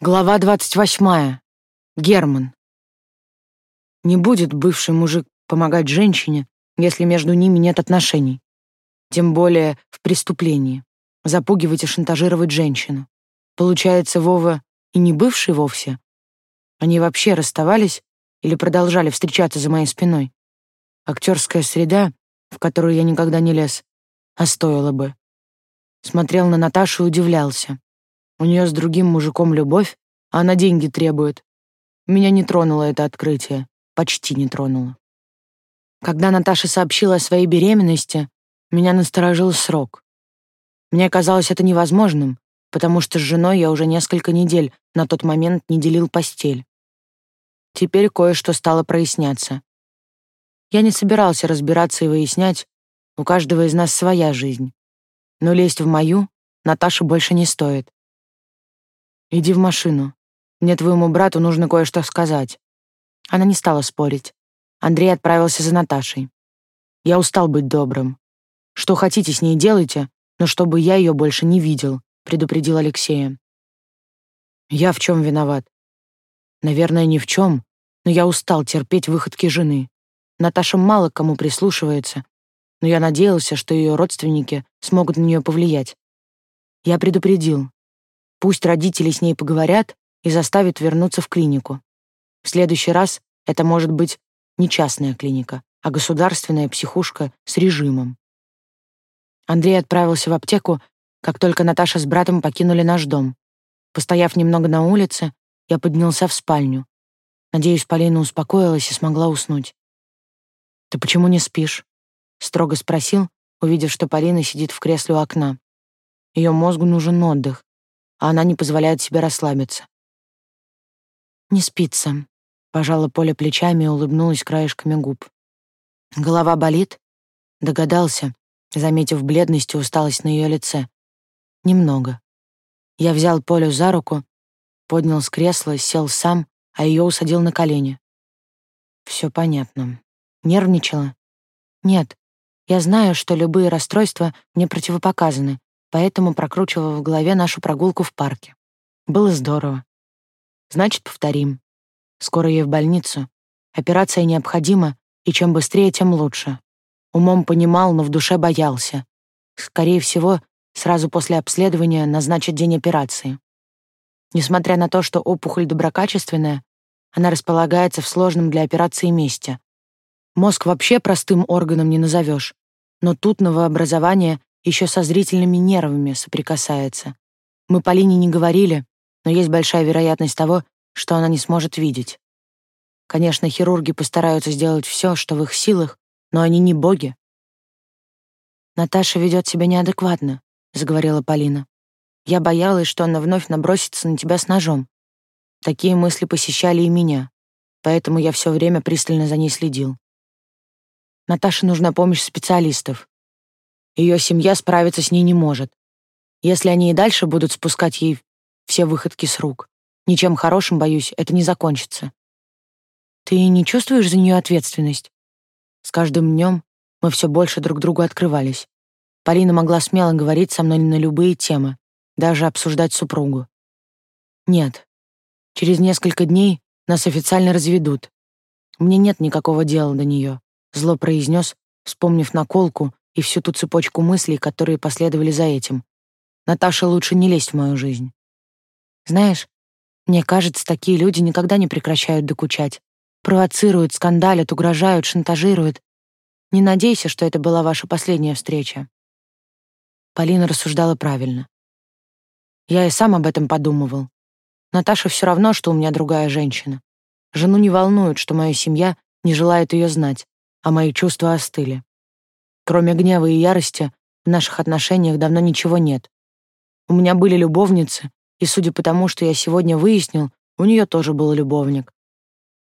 Глава двадцать восьмая. Герман. Не будет бывший мужик помогать женщине, если между ними нет отношений. Тем более в преступлении. Запугивать и шантажировать женщину. Получается, Вова и не бывший вовсе. Они вообще расставались или продолжали встречаться за моей спиной. Актерская среда, в которую я никогда не лез, а стоило бы. Смотрел на Наташу и удивлялся. У нее с другим мужиком любовь, а она деньги требует. Меня не тронуло это открытие. Почти не тронуло. Когда Наташа сообщила о своей беременности, меня насторожил срок. Мне казалось это невозможным, потому что с женой я уже несколько недель на тот момент не делил постель. Теперь кое-что стало проясняться. Я не собирался разбираться и выяснять, у каждого из нас своя жизнь. Но лезть в мою Наташа больше не стоит. «Иди в машину. Мне твоему брату нужно кое-что сказать». Она не стала спорить. Андрей отправился за Наташей. «Я устал быть добрым. Что хотите с ней делайте, но чтобы я ее больше не видел», предупредил Алексея. «Я в чем виноват?» «Наверное, ни в чем, но я устал терпеть выходки жены. Наташа мало кому прислушивается, но я надеялся, что ее родственники смогут на нее повлиять. Я предупредил, Пусть родители с ней поговорят и заставят вернуться в клинику. В следующий раз это может быть не частная клиника, а государственная психушка с режимом. Андрей отправился в аптеку, как только Наташа с братом покинули наш дом. Постояв немного на улице, я поднялся в спальню. Надеюсь, Полина успокоилась и смогла уснуть. «Ты почему не спишь?» — строго спросил, увидев, что Полина сидит в кресле у окна. Ее мозгу нужен отдых, а она не позволяет себе расслабиться. «Не спится», — пожала Поля плечами и улыбнулась краешками губ. «Голова болит?» — догадался, заметив бледность и усталость на ее лице. «Немного». Я взял Полю за руку, поднял с кресла, сел сам, а ее усадил на колени. Все понятно. Нервничала? Нет. Я знаю, что любые расстройства мне противопоказаны, поэтому прокручивала в голове нашу прогулку в парке. Было здорово. Значит, повторим. Скоро ей в больницу. Операция необходима, и чем быстрее, тем лучше. Умом понимал, но в душе боялся. Скорее всего, сразу после обследования назначат день операции. Несмотря на то, что опухоль доброкачественная, она располагается в сложном для операции месте. Мозг вообще простым органом не назовешь, но тут новообразование еще со зрительными нервами соприкасается. Мы Полине не говорили, но есть большая вероятность того, что она не сможет видеть. Конечно, хирурги постараются сделать все, что в их силах, но они не боги. «Наташа ведет себя неадекватно», — заговорила Полина. «Я боялась, что она вновь набросится на тебя с ножом. Такие мысли посещали и меня, поэтому я все время пристально за ней следил. Наташе нужна помощь специалистов. Ее семья справиться с ней не может. Если они и дальше будут спускать ей все выходки с рук, ничем хорошим, боюсь, это не закончится. Ты не чувствуешь за нее ответственность? С каждым днем мы все больше друг другу открывались. Полина могла смело говорить со мной на любые темы, даже обсуждать супругу. Нет. Через несколько дней нас официально разведут. Мне нет никакого дела до нее, зло произнес, вспомнив наколку, и всю ту цепочку мыслей, которые последовали за этим. Наташа, лучше не лезть в мою жизнь. Знаешь, мне кажется, такие люди никогда не прекращают докучать. Провоцируют, скандалят, угрожают, шантажируют. Не надейся, что это была ваша последняя встреча. Полина рассуждала правильно. Я и сам об этом подумывал. Наташа все равно, что у меня другая женщина. Жену не волнует, что моя семья не желает ее знать, а мои чувства остыли. Кроме гнева и ярости, в наших отношениях давно ничего нет. У меня были любовницы, и судя по тому, что я сегодня выяснил, у нее тоже был любовник.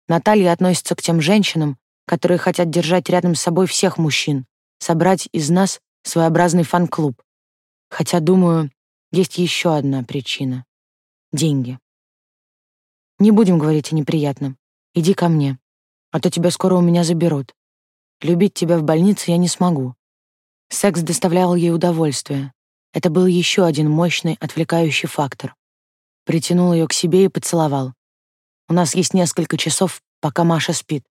Наталья относится к тем женщинам, которые хотят держать рядом с собой всех мужчин, собрать из нас своеобразный фан-клуб. Хотя, думаю, есть еще одна причина — деньги. Не будем говорить о неприятном. Иди ко мне, а то тебя скоро у меня заберут. Любить тебя в больнице я не смогу. Секс доставлял ей удовольствие. Это был еще один мощный отвлекающий фактор. притянул ее к себе и поцеловал. У нас есть несколько часов, пока Маша спит.